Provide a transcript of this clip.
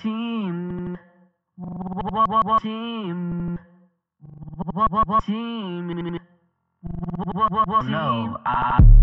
Team. Team. Team. No, I.